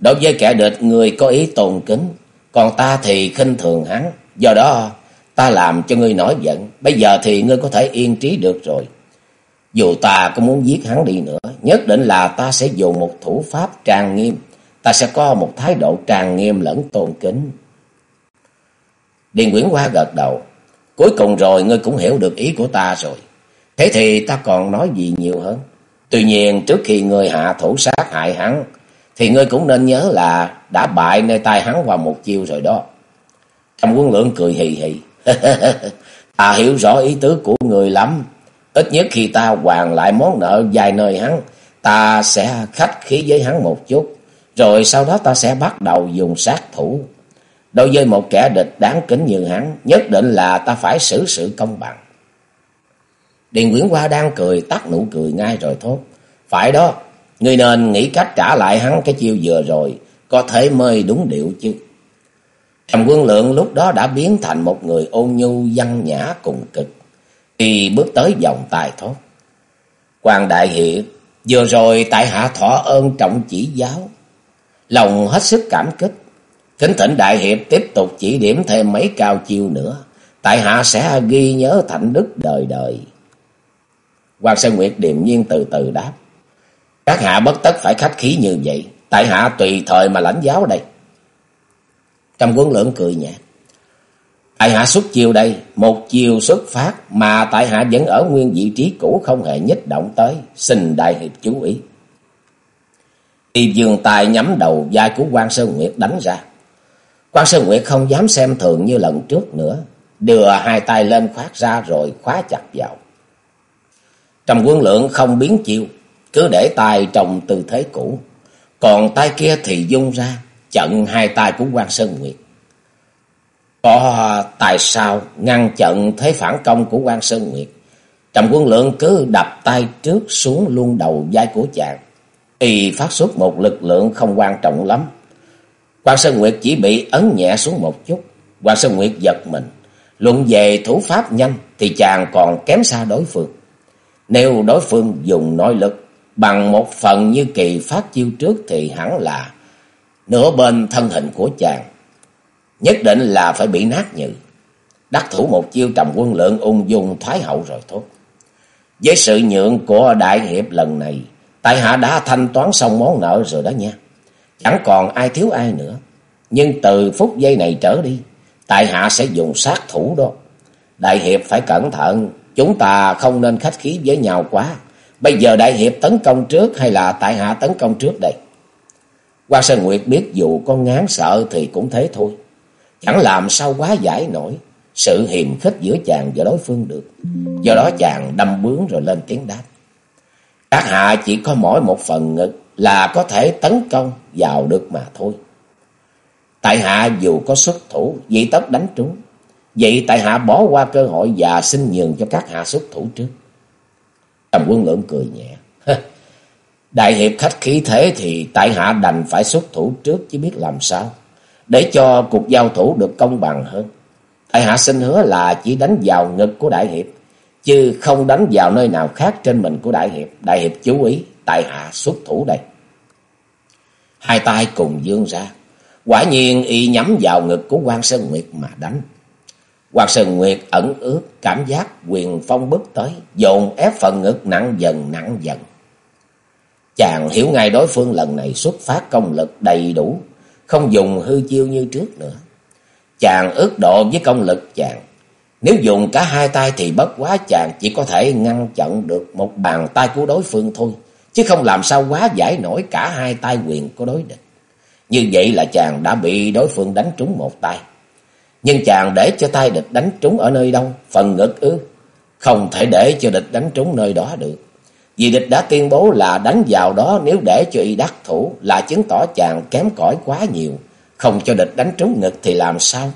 A: Đối với kẻ địch ngươi có ý tôn kính. Còn ta thì khinh thường hắn. Do đó, ta làm cho ngươi nổi giận. Bây giờ thì ngươi có thể yên trí được rồi. Dù ta có muốn giết hắn đi nữa. Nhất định là ta sẽ dùng một thủ pháp trang nghiêm ta sẽ có một thái độ trang nghiêm lẫn tôn kính. Điền Nguyễn Hoa gật đầu. Cuối cùng rồi ngươi cũng hiểu được ý của ta rồi. Thế thì ta còn nói gì nhiều hơn. Tuy nhiên trước khi ngươi hạ thủ sát hại hắn, thì ngươi cũng nên nhớ là đã bại nơi tay hắn vào một chiêu rồi đó. Trầm quân lượng cười hì hì. ta hiểu rõ ý tứ của người lắm. Ít nhất khi ta hoàn lại món nợ dài nơi hắn, ta sẽ khách khí với hắn một chút. Rồi sau đó ta sẽ bắt đầu dùng sát thủ. Đối với một kẻ địch đáng kính như hắn, nhất định là ta phải xử sự công bằng. Điền Nguyễn Hoa đang cười, tắt nụ cười ngay rồi thốt. Phải đó, người nên nghĩ cách trả lại hắn cái chiêu vừa rồi, có thể mời đúng điệu chứ. Trầm quân lượng lúc đó đã biến thành một người ôn nhu văn nhã cùng cực. Thì bước tới vòng tài thốt. Quan Đại Hiệp, vừa rồi tại hạ thọ ơn trọng chỉ giáo, lòng hết sức cảm kích. Kính thỉnh đại hiệp tiếp tục chỉ điểm thêm mấy cao chiêu nữa, tại hạ sẽ ghi nhớ thạnh đức đời đời. Hoàng Sơn Nguyệt điềm nhiên từ từ đáp. Các hạ bất tất phải khách khí như vậy, tại hạ tùy thời mà lãnh giáo đây. Trầm quân lượng cười nhạt. Tại hạ xuất chiêu đây, một chiều xuất phát mà tại hạ vẫn ở nguyên vị trí cũ không hề nhích động tới, xin đại hiệp chú ý. Y dương tài nhắm đầu vai của quan Sơn Nguyệt đánh ra. quan Sơn Nguyệt không dám xem thường như lần trước nữa. Đưa hai tay lên khoát ra rồi khóa chặt vào. Trầm quân lượng không biến chiêu. Cứ để tay trong tư thế cũ. Còn tay kia thì dung ra. Chận hai tay của quan Sơn Nguyệt. Có tại sao ngăn chặn thế phản công của quan Sơn Nguyệt. Trầm quân lượng cứ đập tay trước xuống luôn đầu vai của chàng y phát xuất một lực lượng không quan trọng lắm. Quan Sơn Nguyệt chỉ bị ấn nhẹ xuống một chút. Quan Sơn Nguyệt giật mình. Luận về thủ pháp nhanh thì chàng còn kém xa đối phương. Nếu đối phương dùng nội lực bằng một phần như kỳ phát chiêu trước thì hẳn là nửa bên thân hình của chàng. Nhất định là phải bị nát nhừ. Đắc thủ một chiêu trầm quân lượng ung dung thoái hậu rồi thôi. Với sự nhượng của đại hiệp lần này, Tại hạ đã thanh toán xong món nợ rồi đó nha. Chẳng còn ai thiếu ai nữa. Nhưng từ phút giây này trở đi, tại hạ sẽ dùng sát thủ đó. Đại hiệp phải cẩn thận, chúng ta không nên khách khí với nhau quá. Bây giờ đại hiệp tấn công trước hay là tại hạ tấn công trước đây? Quan Sơn Nguyệt biết dù có ngán sợ thì cũng thế thôi. Chẳng làm sao quá giải nổi sự hiềm khích giữa chàng và đối phương được. Do đó chàng đâm bướng rồi lên tiếng đáp. Các hạ chỉ có mỗi một phần ngực là có thể tấn công vào được mà thôi. Tại hạ dù có xuất thủ, dị tất đánh trúng. Vậy tại hạ bỏ qua cơ hội và xin nhường cho các hạ xuất thủ trước. Trầm quân lưỡng cười nhẹ. Đại hiệp khách khí thế thì tại hạ đành phải xuất thủ trước chứ biết làm sao. Để cho cuộc giao thủ được công bằng hơn. Tại hạ xin hứa là chỉ đánh vào ngực của đại hiệp chứ không đánh vào nơi nào khác trên mình của đại hiệp. Đại hiệp chú ý, tại hạ xuất thủ đây. Hai tay cùng dương ra, quả nhiên y nhắm vào ngực của quan Sơn Nguyệt mà đánh. quan Sơn Nguyệt ẩn ướt cảm giác quyền phong bức tới, dồn ép phần ngực nặng dần nặng dần. Chàng hiểu ngay đối phương lần này xuất phát công lực đầy đủ, không dùng hư chiêu như trước nữa. Chàng ước độ với công lực chàng. Nếu dùng cả hai tay thì bất quá chàng chỉ có thể ngăn chặn được một bàn tay của đối phương thôi. Chứ không làm sao quá giải nổi cả hai tay quyền của đối địch. Như vậy là chàng đã bị đối phương đánh trúng một tay. Nhưng chàng để cho tay địch đánh trúng ở nơi đâu? Phần ngực ư? Không thể để cho địch đánh trúng nơi đó được. Vì địch đã tuyên bố là đánh vào đó nếu để cho y đắc thủ là chứng tỏ chàng kém cỏi quá nhiều. Không cho địch đánh trúng ngực thì làm sao?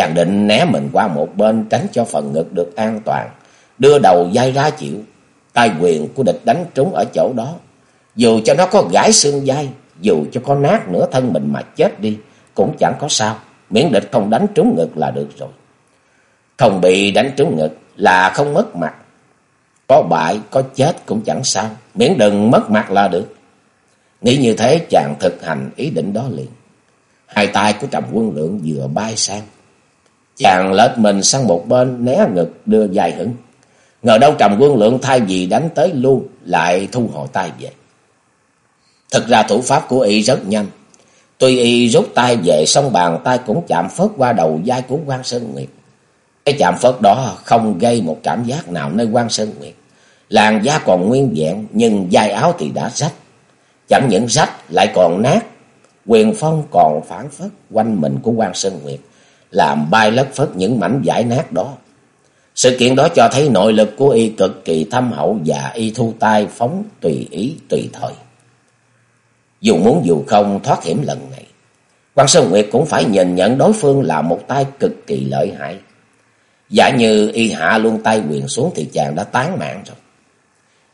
A: Chàng định né mình qua một bên tránh cho phần ngực được an toàn. Đưa đầu dai ra chịu. Tay quyền của địch đánh trúng ở chỗ đó. Dù cho nó có gãi xương dai, dù cho có nát nửa thân mình mà chết đi, cũng chẳng có sao. Miễn địch không đánh trúng ngực là được rồi. Không bị đánh trúng ngực là không mất mặt. Có bại, có chết cũng chẳng sao. Miễn đừng mất mặt là được. Nghĩ như thế chàng thực hành ý định đó liền. Hai tay của trầm quân lượng vừa bay sang. Dạ. Chàng lết mình sang một bên, né ngực, đưa dài hững. Ngờ đâu trầm quân lượng thay vì đánh tới luôn, lại thu hồi tay về. Thực ra thủ pháp của y rất nhanh. Tuy y rút tay về xong bàn tay cũng chạm phớt qua đầu vai của quan Sơn Nguyệt. Cái chạm phớt đó không gây một cảm giác nào nơi quan Sơn Nguyệt. Làn da còn nguyên vẹn, nhưng vai áo thì đã rách. Chẳng những rách, lại còn nát. Quyền phong còn phản phất quanh mình của quan Sơn Nguyệt. Làm bay lất phất những mảnh giải nát đó. Sự kiện đó cho thấy nội lực của y cực kỳ thâm hậu và y thu tay phóng tùy ý tùy thời. Dù muốn dù không thoát hiểm lần này, quan Sơn Nguyệt cũng phải nhìn nhận đối phương là một tay cực kỳ lợi hại. Giả như y hạ luôn tay quyền xuống thì chàng đã tán mạng rồi.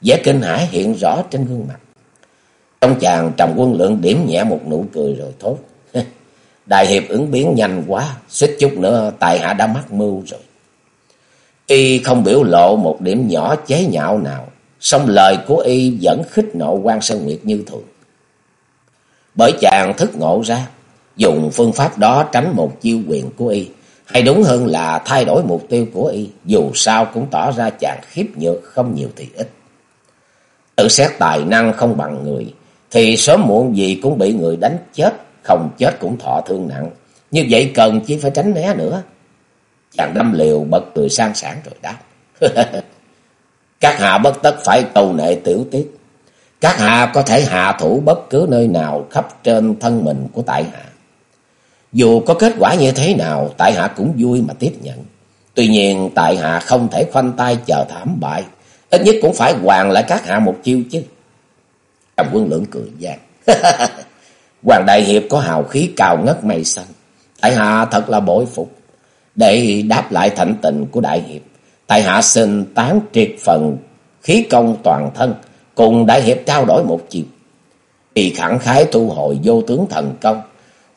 A: vẻ kinh hãi hiện rõ trên gương mặt. Trong chàng trầm quân lượng điểm nhẹ một nụ cười rồi thốt. Đại hiệp ứng biến nhanh quá, xích chút nữa tài hạ đã mắc mưu rồi. Y không biểu lộ một điểm nhỏ chế nhạo nào, song lời của y vẫn khích nộ quan Sơn Nguyệt như thường. Bởi chàng thức ngộ ra, dùng phương pháp đó tránh một chiêu quyền của y, hay đúng hơn là thay đổi mục tiêu của y, dù sao cũng tỏ ra chàng khiếp nhược không nhiều thì ít. Tự xét tài năng không bằng người, thì sớm muộn gì cũng bị người đánh chết, không chết cũng thọ thương nặng. Như vậy cần chỉ phải tránh né nữa. Chàng đâm liều bật cười sang sảng rồi đáp. Các hạ bất tất phải cầu nệ tiểu tiết. Các hạ có thể hạ thủ bất cứ nơi nào khắp trên thân mình của tại hạ. Dù có kết quả như thế nào, tại hạ cũng vui mà tiếp nhận. Tuy nhiên, tại hạ không thể khoanh tay chờ thảm bại. Ít nhất cũng phải hoàn lại các hạ một chiêu chứ. Trầm quân lưỡng cười gian. Hoàng Đại Hiệp có hào khí cao ngất mây xanh. Tại hạ thật là bội phục. Để đáp lại thạnh tình của Đại Hiệp. Tại hạ xin tán triệt phần khí công toàn thân cùng đại hiệp trao đổi một chiều. Kỳ khẳng khái thu hồi vô tướng thần công,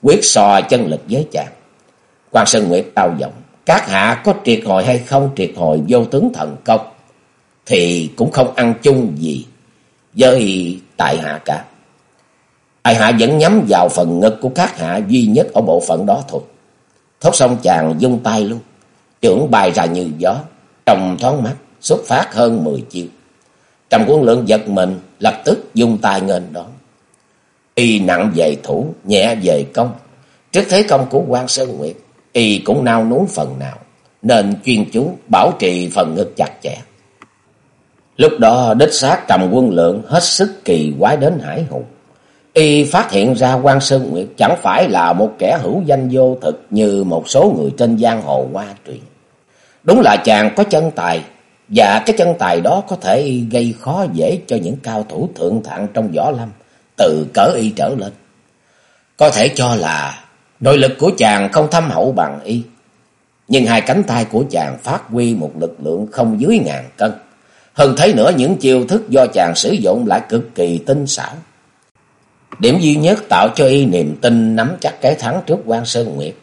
A: quyết so chân lực với chàng. Quan Sơn Nguyệt cao giọng, các hạ có triệt hồi hay không triệt hồi vô tướng thần công, thì cũng không ăn chung gì với tại hạ cả. Tại hạ vẫn nhắm vào phần ngực của các hạ duy nhất ở bộ phận đó thôi. Thốt xong chàng dung tay luôn, trưởng bài ra như gió, trong thoáng mắt, xuất phát hơn mười chiêu. Trầm quân lượng giật mình, lập tức dung tay nghênh đón. Y nặng về thủ, nhẹ về công. Trước thế công của quan Sơn Nguyệt, Y cũng nao núng phần nào, nên chuyên chú bảo trì phần ngực chặt chẽ. Lúc đó đích xác trầm quân lượng hết sức kỳ quái đến hải hùng. Y phát hiện ra quan Sơn Nguyệt chẳng phải là một kẻ hữu danh vô thực như một số người trên giang hồ qua truyền. Đúng là chàng có chân tài, và cái chân tài đó có thể gây khó dễ cho những cao thủ thượng thặng trong võ lâm, từ cỡ y trở lên. Có thể cho là nội lực của chàng không thâm hậu bằng y, nhưng hai cánh tay của chàng phát huy một lực lượng không dưới ngàn cân. Hơn thế nữa những chiêu thức do chàng sử dụng lại cực kỳ tinh xảo. Điểm duy nhất tạo cho y niềm tin nắm chắc cái thắng trước quan Sơn Nguyệt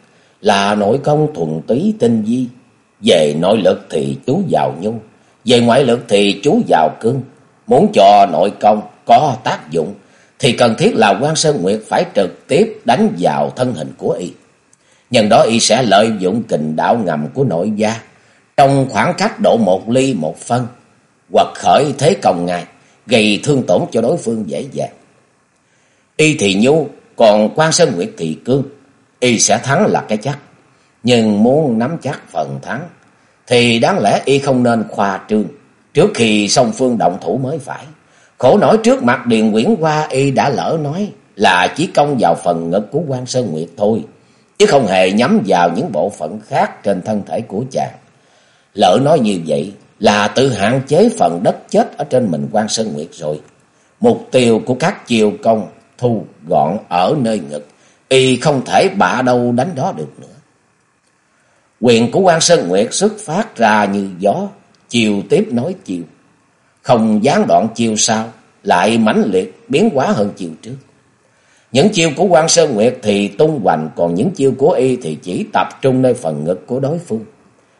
A: là nội công thuần túy tinh di. Về nội lực thì chú vào nhung, về ngoại lực thì chú vào cương. Muốn cho nội công có tác dụng thì cần thiết là quan Sơn Nguyệt phải trực tiếp đánh vào thân hình của y. Nhân đó y sẽ lợi dụng kình đạo ngầm của nội gia trong khoảng cách độ một ly một phân, hoặc khởi thế công ngài, gây thương tổn cho đối phương dễ dàng. Y thì nhu, còn quan Sơn Nguyệt thì cương, y sẽ thắng là cái chắc. Nhưng muốn nắm chắc phần thắng, thì đáng lẽ y không nên khoa trương, trước khi song phương động thủ mới phải. Khổ nổi trước mặt Điền Quyển qua y đã lỡ nói là chỉ công vào phần ngực của quan Sơn Nguyệt thôi, chứ không hề nhắm vào những bộ phận khác trên thân thể của chàng. Lỡ nói như vậy là tự hạn chế phần đất chết ở trên mình quan Sơn Nguyệt rồi. Mục tiêu của các chiều công thu gọn ở nơi ngực, y không thể bạ đâu đánh đó được nữa. Quyền của quan Sơn Nguyệt xuất phát ra như gió, chiều tiếp nói chiều. Không gián đoạn chiều sau, lại mãnh liệt biến hóa hơn chiều trước. Những chiêu của quan Sơn Nguyệt thì tung hoành, còn những chiêu của y thì chỉ tập trung nơi phần ngực của đối phương.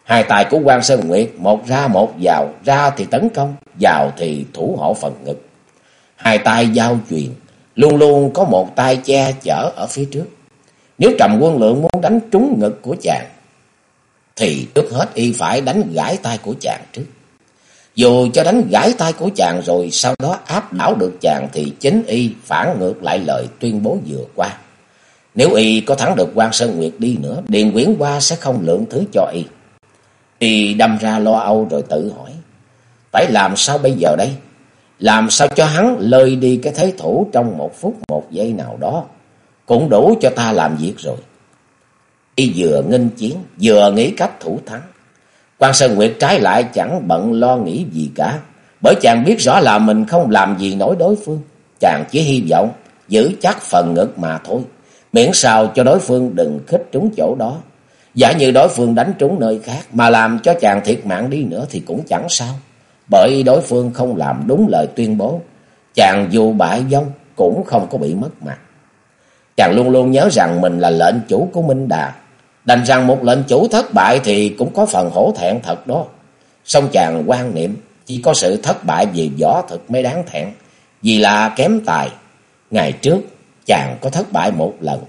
A: Hai tài của quan Sơn Nguyệt, một ra một vào, ra thì tấn công, vào thì thủ hộ phần ngực. Hai tay giao truyền, luôn luôn có một tay che chở ở phía trước. Nếu Trầm Quân Lượng muốn đánh trúng ngực của chàng, thì trước hết y phải đánh gãi tay của chàng trước. Dù cho đánh gãi tay của chàng rồi sau đó áp đảo được chàng thì chính y phản ngược lại lời tuyên bố vừa qua. Nếu y có thắng được quan Sơn Nguyệt đi nữa, Điền Quyển Hoa sẽ không lượng thứ cho y. Y đâm ra lo âu rồi tự hỏi, phải làm sao bây giờ đây? Làm sao cho hắn lơi đi cái thế thủ trong một phút một giây nào đó, cũng đủ cho ta làm việc rồi. Y vừa nghênh chiến, vừa nghĩ cách thủ thắng. Quan Sơn Nguyệt trái lại chẳng bận lo nghĩ gì cả, bởi chàng biết rõ là mình không làm gì nổi đối phương. Chàng chỉ hy vọng giữ chắc phần ngực mà thôi, miễn sao cho đối phương đừng khích trúng chỗ đó. Giả như đối phương đánh trúng nơi khác mà làm cho chàng thiệt mạng đi nữa thì cũng chẳng sao. Bởi đối phương không làm đúng lời tuyên bố, chàng dù bại vong cũng không có bị mất mặt. Chàng luôn luôn nhớ rằng mình là lệnh chủ của Minh Đà, Đành rằng một lệnh chủ thất bại thì cũng có phần hổ thẹn thật đó. Song chàng quan niệm chỉ có sự thất bại vì võ thực mới đáng thẹn. Vì là kém tài. Ngày trước chàng có thất bại một lần.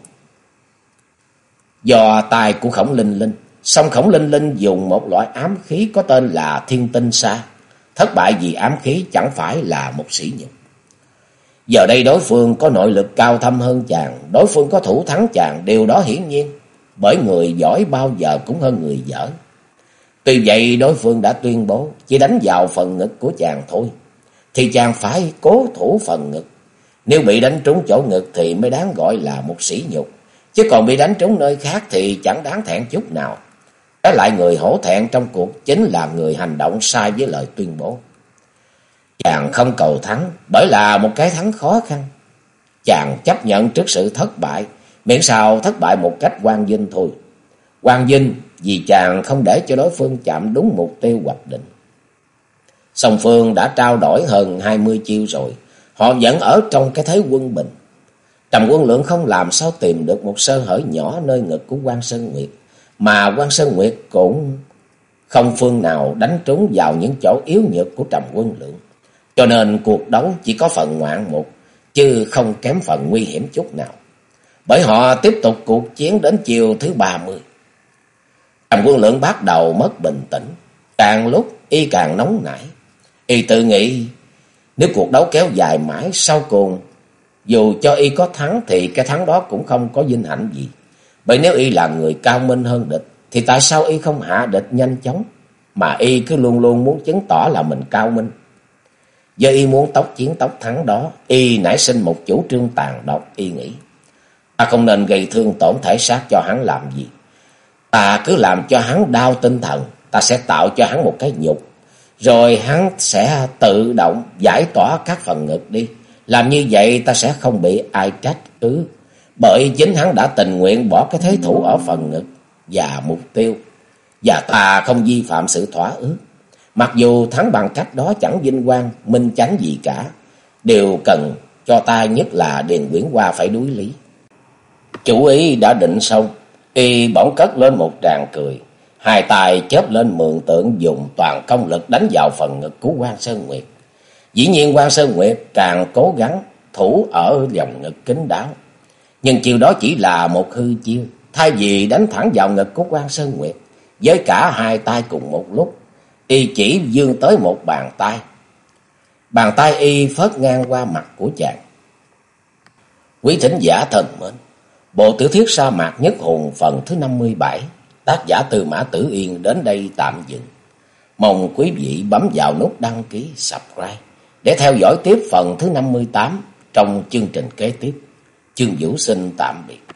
A: Do tài của khổng linh linh. Song khổng linh linh dùng một loại ám khí có tên là thiên tinh sa. Thất bại vì ám khí chẳng phải là một sĩ nhục. Giờ đây đối phương có nội lực cao thâm hơn chàng. Đối phương có thủ thắng chàng. Điều đó hiển nhiên bởi người giỏi bao giờ cũng hơn người dở. Tuy vậy đối phương đã tuyên bố chỉ đánh vào phần ngực của chàng thôi, thì chàng phải cố thủ phần ngực. Nếu bị đánh trúng chỗ ngực thì mới đáng gọi là một sĩ nhục, chứ còn bị đánh trúng nơi khác thì chẳng đáng thẹn chút nào. Trái lại người hổ thẹn trong cuộc chính là người hành động sai với lời tuyên bố. Chàng không cầu thắng, bởi là một cái thắng khó khăn. Chàng chấp nhận trước sự thất bại, Miễn sao thất bại một cách quan vinh thôi. Quan vinh vì chàng không để cho đối phương chạm đúng mục tiêu hoạch định. Song Phương đã trao đổi hơn hai mươi chiêu rồi. Họ vẫn ở trong cái thế quân bình. Trầm quân lượng không làm sao tìm được một sơ hở nhỏ nơi ngực của quan Sơn Nguyệt. Mà quan Sơn Nguyệt cũng không phương nào đánh trúng vào những chỗ yếu nhược của trầm quân lượng. Cho nên cuộc đấu chỉ có phần ngoạn mục, chứ không kém phần nguy hiểm chút nào bởi họ tiếp tục cuộc chiến đến chiều thứ ba mươi. Trầm quân lượng bắt đầu mất bình tĩnh, càng lúc y càng nóng nảy. Y tự nghĩ nếu cuộc đấu kéo dài mãi sau cùng, dù cho y có thắng thì cái thắng đó cũng không có vinh hạnh gì. Bởi nếu y là người cao minh hơn địch, thì tại sao y không hạ địch nhanh chóng, mà y cứ luôn luôn muốn chứng tỏ là mình cao minh. Do y muốn tóc chiến tóc thắng đó, y nảy sinh một chủ trương tàn độc, y nghĩ. Ta không nên gây thương tổn thể xác cho hắn làm gì. Ta cứ làm cho hắn đau tinh thần, ta sẽ tạo cho hắn một cái nhục. Rồi hắn sẽ tự động giải tỏa các phần ngực đi. Làm như vậy ta sẽ không bị ai trách cứ. Bởi chính hắn đã tình nguyện bỏ cái thế thủ ở phần ngực và mục tiêu. Và ta không vi phạm sự thỏa ước. Mặc dù thắng bằng cách đó chẳng vinh quang, minh chánh gì cả. Điều cần cho ta nhất là Điền Quyển Hoa phải đuối lý. Chủ ý đã định xong, y bỗng cất lên một tràng cười. Hai tay chớp lên mượn tượng dùng toàn công lực đánh vào phần ngực của quan Sơn Nguyệt. Dĩ nhiên quan Sơn Nguyệt càng cố gắng thủ ở dòng ngực kính đáo. Nhưng chiều đó chỉ là một hư chiêu, thay vì đánh thẳng vào ngực của quan Sơn Nguyệt, với cả hai tay cùng một lúc, y chỉ dương tới một bàn tay. Bàn tay y phớt ngang qua mặt của chàng. Quý thính giả thân mến, bộ tiểu thuyết sa mạc nhất hùng phần thứ 57, tác giả từ Mã Tử Yên đến đây tạm dừng. Mong quý vị bấm vào nút đăng ký, subscribe để theo dõi tiếp phần thứ 58 trong chương trình kế tiếp. Chương Vũ sinh tạm biệt.